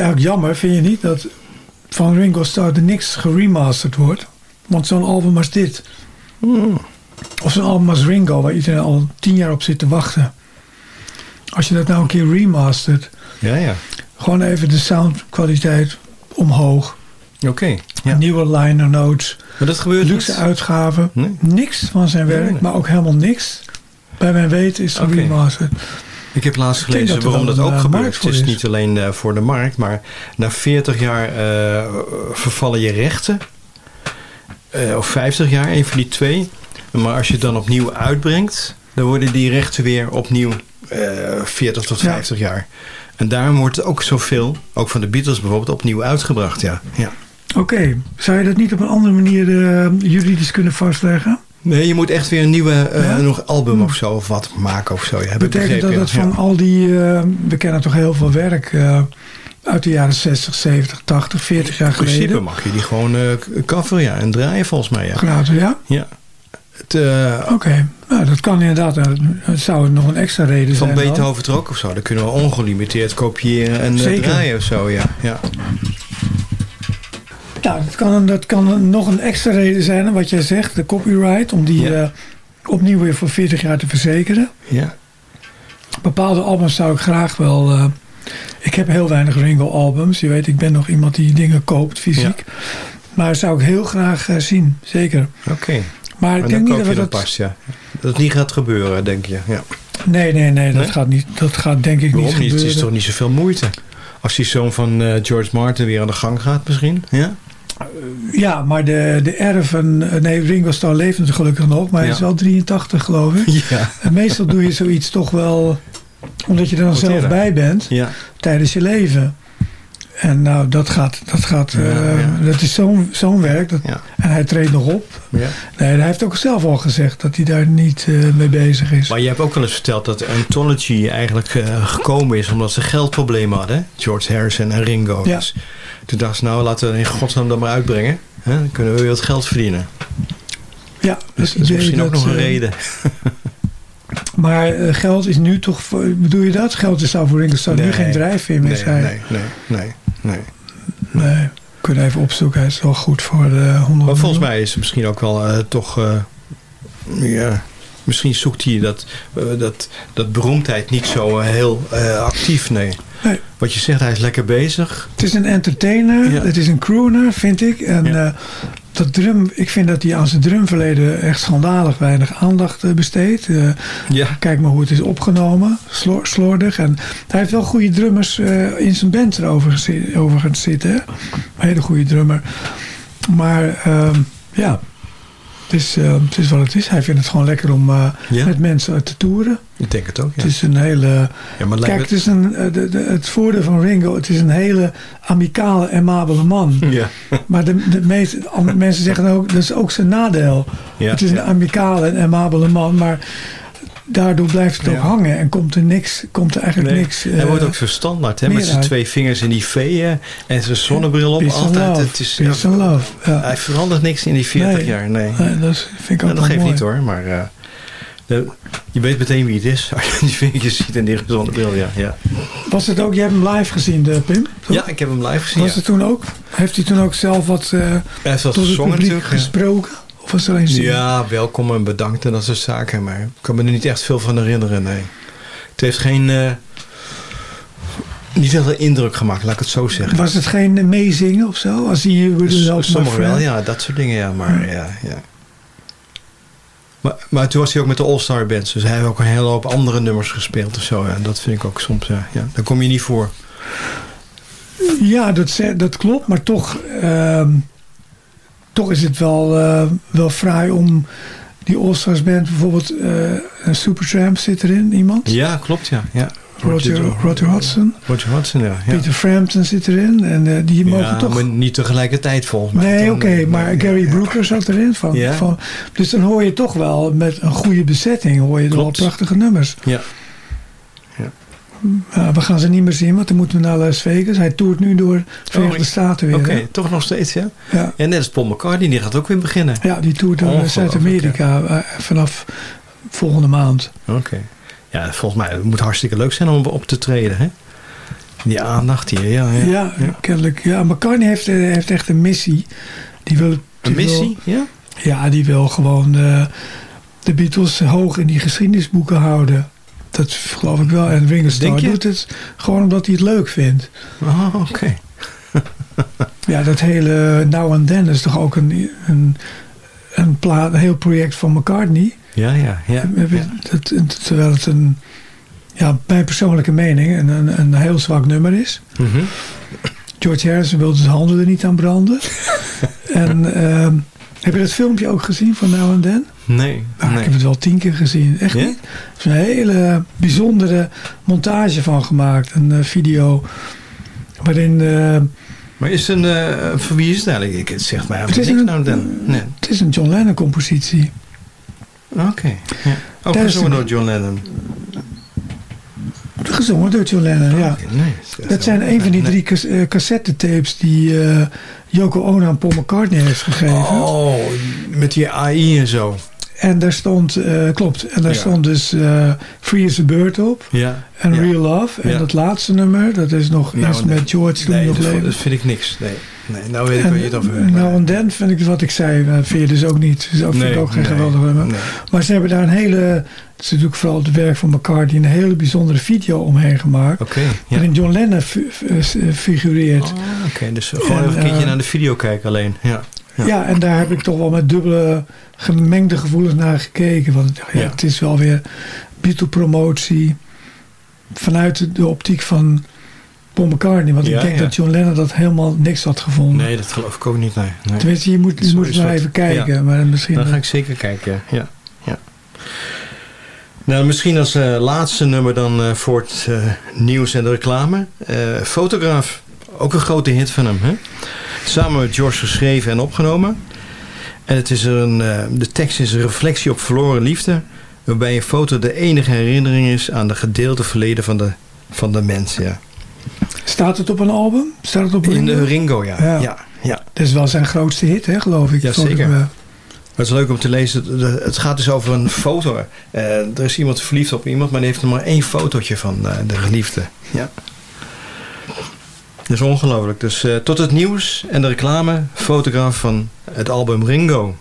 Eigenlijk jammer, vind je niet, dat van Ringo Starr er niks geremasterd wordt. Want zo'n album als dit, of zo'n album als Ringo, waar iedereen al tien jaar op zit te wachten. Als je dat nou een keer remastert, Ja, ja. gewoon even de soundkwaliteit omhoog. Oké. ja. Nieuwe liner notes, Maar dat gebeurt luxe niet. uitgaven. Nee. Niks van zijn werk, nee. maar ook helemaal niks. Bij mijn weten is het Oké. remasterd. Ik heb laatst gelezen dat waarom dat ook eh, gebeurt. Het is is. niet alleen eh, voor de markt, maar na 40 jaar eh, vervallen je rechten. Eh, of 50 jaar, een van die twee. Maar als je het dan opnieuw uitbrengt, dan worden die rechten weer opnieuw eh 40 tot Ja. 50 jaar. En daarom wordt het ook zoveel, ook van de Beatles bijvoorbeeld, opnieuw uitgebracht. Ja. Ja. Oké, zou je dat niet op een andere manier eh, juridisch kunnen vastleggen? Nee, je moet echt weer een nieuwe eh, nog album of zo, of wat maken of zo. Ja, heb ik Betekent dat begrepen, het ja. van al die... eh, we kennen toch heel veel werk eh, uit de jaren 60, 70, 80, 40 jaar In principe geleden. mag je die gewoon coveren ja, en draaien volgens mij. Ja. Gratis, ja? Ja. Het, Oké, nou, dat kan inderdaad. Het zou nog een extra reden van zijn. dan. Beethoven ook of zo. Dan kunnen we ongelimiteerd kopiëren en draaien of zo. Ja. Ja. Nou, dat kan, dat kan nog een extra reden zijn, wat jij zegt, de copyright, om die Ja. eh, opnieuw weer voor 40 jaar te verzekeren. Ja. Bepaalde albums zou ik graag wel. eh, ik heb heel weinig Ringo-albums. Je weet, ik ben nog iemand die dingen koopt fysiek. Maar zou ik heel graag eh, zien, zeker. Oké. Maar ik En denk dan niet dat dat dat. pas, ja. Dat het niet gaat gebeuren, denk je. Ja. Nee, nee, nee, dat Nee? gaat niet. Dat gaat denk ik Waarom niet niet? Het gebeuren. is toch niet zoveel moeite? Als die zoon van George Martin weer aan de gang gaat misschien. Ja? Ja, maar de, de erven. Nee, Ringo Starr leeft gelukkig nog, maar hij Ja. is wel 83, geloof ik. Ja. En meestal doe je zoiets toch wel. omdat je er dan zelf bij bent. Ja. tijdens je leven. En nou, dat gaat, dat gaat, Ja, eh, ja. dat is zo'n zo'n werk. Dat, Ja. En hij treedt nog op. Nee, hij heeft ook zelf al gezegd dat hij daar niet eh, mee bezig is. Maar je hebt ook wel eens verteld dat Anthology eigenlijk eh, gekomen is omdat ze geldproblemen hadden. George Harrison en Ringo. Ja. Dus toen dachten ze, nou laten we in godsnaam dat maar uitbrengen. Dan kunnen we weer wat geld verdienen. ja, Dus dat is misschien ook nog een reden. (laughs) Maar geld is nu toch, bedoel je dat? Geld is zou voor Ringo Starr nu geen drijfveer meer Nee, zijn. nee, nee, nee, nee. Nee. Kunnen even opzoeken, hij is wel goed voor de 100 Maar volgens mij is het misschien ook wel eh, toch... eh, ja, misschien zoekt hij dat, eh, dat, dat beroemdheid niet zo eh, heel eh, actief, nee. Nee. Wat je zegt, hij is lekker bezig. Het is een entertainer, Ja. het is een crooner, vind ik. En Ja. Dat drum, ik vind dat hij aan zijn drumverleden echt schandalig weinig aandacht eh, besteedt. Eh, Ja. Kijk maar hoe het is opgenomen. Slor- slordig. En hij heeft wel goede drummers eh, in zijn band erover overigens zitten. Hè? Een hele goede drummer. Maar ehm, ja, het is, eh, het is wat het is. Hij vindt het gewoon lekker om eh, Ja. met mensen te toeren. Ik denk het ook, ja. Het is een hele... ja maar Kijk, het, is een, eh, de, de- het voordeel van Ringo, het is een hele amicale, amabele man. Ja. (laughs) Maar de, de meeste andere mensen zeggen ook, dat is ook zijn nadeel. Ja, het is een amicale en amabele man, maar daardoor blijft het ook hangen en komt er niks, komt er eigenlijk Nee. niks. Hij eh, wordt ook zo standaard, hè? Met zijn twee vingers in die veeën en zijn zonnebril op. Peace altijd. love. Het is, Peace love. Ja. Hij verandert niks in die 40 Nee. jaar, nee. Nee, dat vind ik ook dat geeft mooi. niet hoor, maar eh, de- je weet meteen wie het is. Als je die vingertjes ziet en die zonnebril, ja. Ja, Was het ook, je hebt hem live gezien, de Pim? toch? ja ik heb hem live gezien. Was ja. het toen ook? Heeft hij toen ook zelf wat eh, Hij heeft tot het publiek gesproken? Was er? Ja, welkom en bedankt en dat soort zaken. Maar ik kan me er niet echt veel van herinneren, nee. Het heeft geen... eh, niet heel veel indruk gemaakt, laat ik het zo zeggen. Was het geen meezingen of zo? Als hij hier wilde S- helpen, Sommigen my wel, ja, dat soort dingen, ja. Maar, ja, ja. Maar, maar toen was hij ook met de All-Star Bands. Dus hij heeft ook een hele hoop andere nummers gespeeld of zo. Ja. En dat vind ik ook soms, ja. ja. Daar kom je niet voor. Ja, dat, dat klopt. Maar toch, ehm, toch is het wel, eh, wel fraai om die All-Stars Band bijvoorbeeld... eh een Supertramp zit erin, iemand? Ja, klopt, ja. ja. Roger, Roger Hodgson. Roger Hodgson, ja. ja. Peter Frampton zit erin. En eh, die mogen ja, toch... maar niet tegelijkertijd volgens mij. Nee, oké, maar Gary. Brooker zat erin. Van, Ja. van, dus dan hoor je toch wel met een goede bezetting hoor je wel Klopt. prachtige nummers. Ja. We gaan ze niet meer zien, want dan moeten we naar Las Vegas. Hij toert nu door de Verenigde ik- Staten weer. Oké, toch nog steeds, ja? Ja. Ja, net als Paul McCartney, die gaat ook weer beginnen. ja, die toert door Zuid-Amerika eh, vanaf volgende maand. Oké. Ja, volgens mij het moet hartstikke leuk zijn om op te treden, hè? Die aandacht hier, ja. ja. Ja, kennelijk. Ja, McCartney heeft, eh, heeft echt een missie. Die wil, die Een missie, wil- ja? ja, die wil gewoon eh, de Beatles hoog in die geschiedenisboeken houden. Dat geloof ik wel. En je? doet het gewoon omdat hij het leuk vindt. Oh, oké. (laughs) Ja, dat hele Now and Then is toch ook een, een, een, pla- een heel project van McCartney. Ja, ja, ja. Dat, terwijl het een, ja, mijn persoonlijke mening, een, een, een heel zwak nummer is. Mhm. George Harrison wilde zijn handen er niet aan branden. (laughs) en ehm, heb je dat filmpje ook gezien van Now and Then? Nee, Nou, nee. Ik heb het wel tien keer gezien. Echt niet? Er is een hele bijzondere montage van gemaakt. Een eh, video waarin... eh, Maar is een, eh, voor wie is het eigenlijk? Ik, zegt mij Het is niks een- nou dan. Nee. het is een John Lennon compositie. Oké. Ja. Ook gezongen door John Lennon. Gezongen door John Lennon, ja. Nee. Dat zijn een van die drie eh, cassettetapes die eh, Yoko Ono aan Paul McCartney heeft gegeven. Oh, met die AI en zo. En daar stond, eh, klopt, en daar Ja. stond dus eh, Free as a Bird op. Ja. En ja. Real Love. En dat laatste nummer, dat is nog Nou, eerst nee. met George toen Nee, nog dat, dat vind ik niks. Nee, nee nou weet ik waar je het over hebt. Nou en dan vind ik wat ik zei, eh, vind je dus ook niet. Dus ook vind ik ook geen geweldig nummer. Maar ze hebben daar een hele, het is natuurlijk vooral het werk van McCartney, een hele bijzondere video omheen gemaakt. Oké. Waarin John Lennon fi- fi- figureert. Oh, Oké, dus gewoon En, even een keertje naar de video kijken alleen. Ja. Ja. en daar heb ik toch wel met dubbele gemengde gevoelens naar gekeken. Want ja, Ja. het is wel weer Beatle-promotie vanuit de, optiek van Paul McCartney. Want ik denk dat John Lennon dat helemaal niks had gevonden. Nee, dat geloof ik ook niet. Nee. nee. Tenminste, je moet, je moet maar even kijken. Maar misschien, Dan ga ik zeker kijken, ja. ja. ja. Nou, misschien als eh, laatste nummer dan eh, voor het eh, nieuws en de reclame. Fotograaf, ook een grote hit van hem. Hè? Samen met George geschreven en opgenomen. En het is een, eh, de tekst is een reflectie op verloren liefde. Waarbij een foto de enige herinnering is aan de gedeelde verleden van de, van de mens. Ja. Staat het op een album? Staat het op In de Ringo, ja. Ja. ja. ja. Dat is wel zijn grootste hit, hè, geloof ik. Ja, zeker. Het is leuk om te lezen. Het gaat dus over een foto. Eh, er is iemand verliefd op iemand, maar die heeft er maar één fotootje van eh, de geliefde. Ja. Dat is ongelooflijk. Dus eh, tot het nieuws en de reclame. Fotograaf van het album Ringo.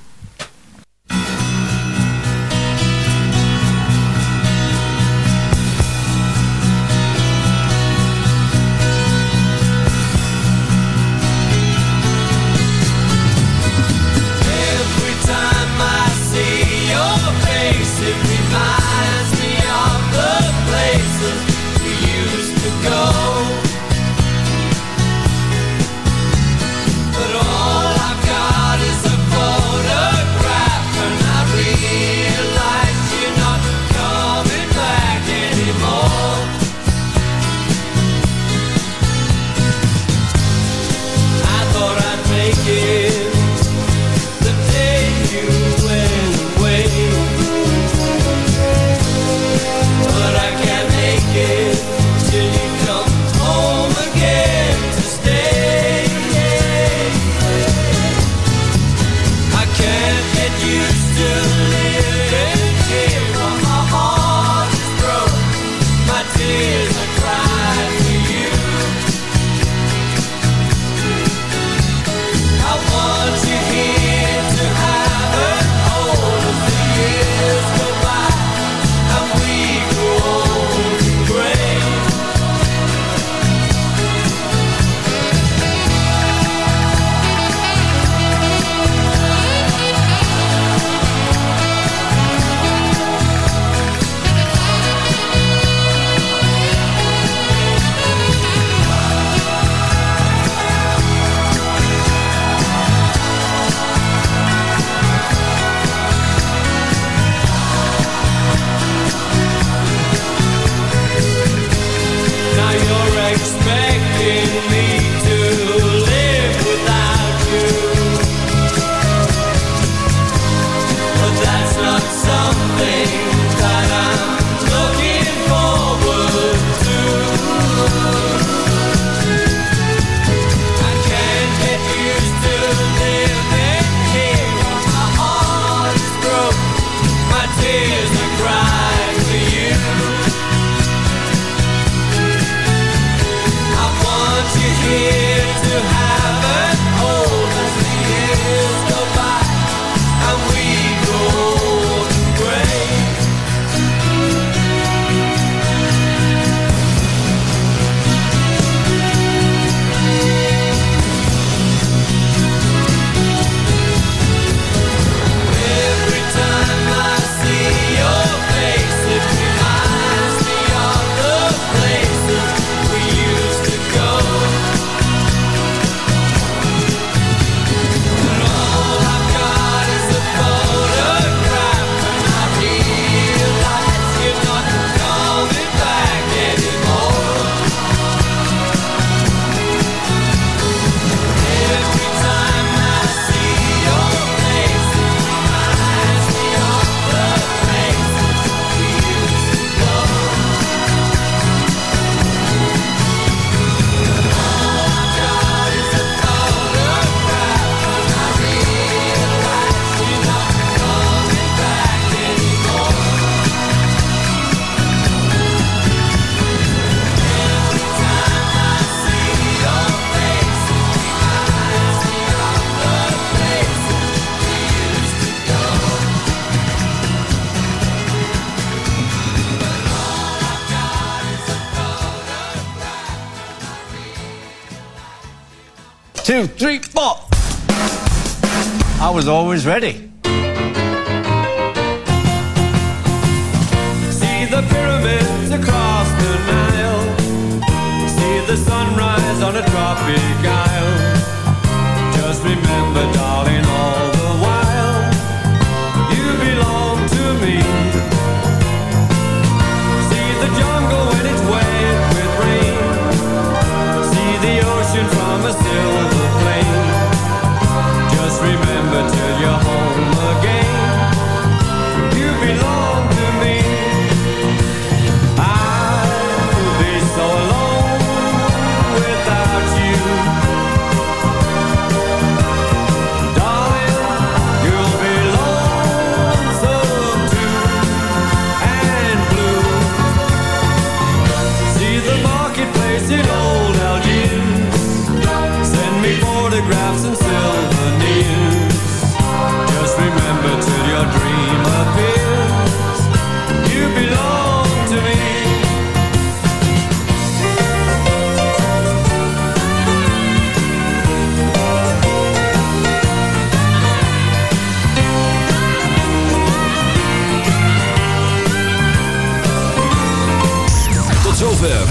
Two, three, four. I was always ready. See the pyramids across the Nile. See the sunrise on a tropic isle.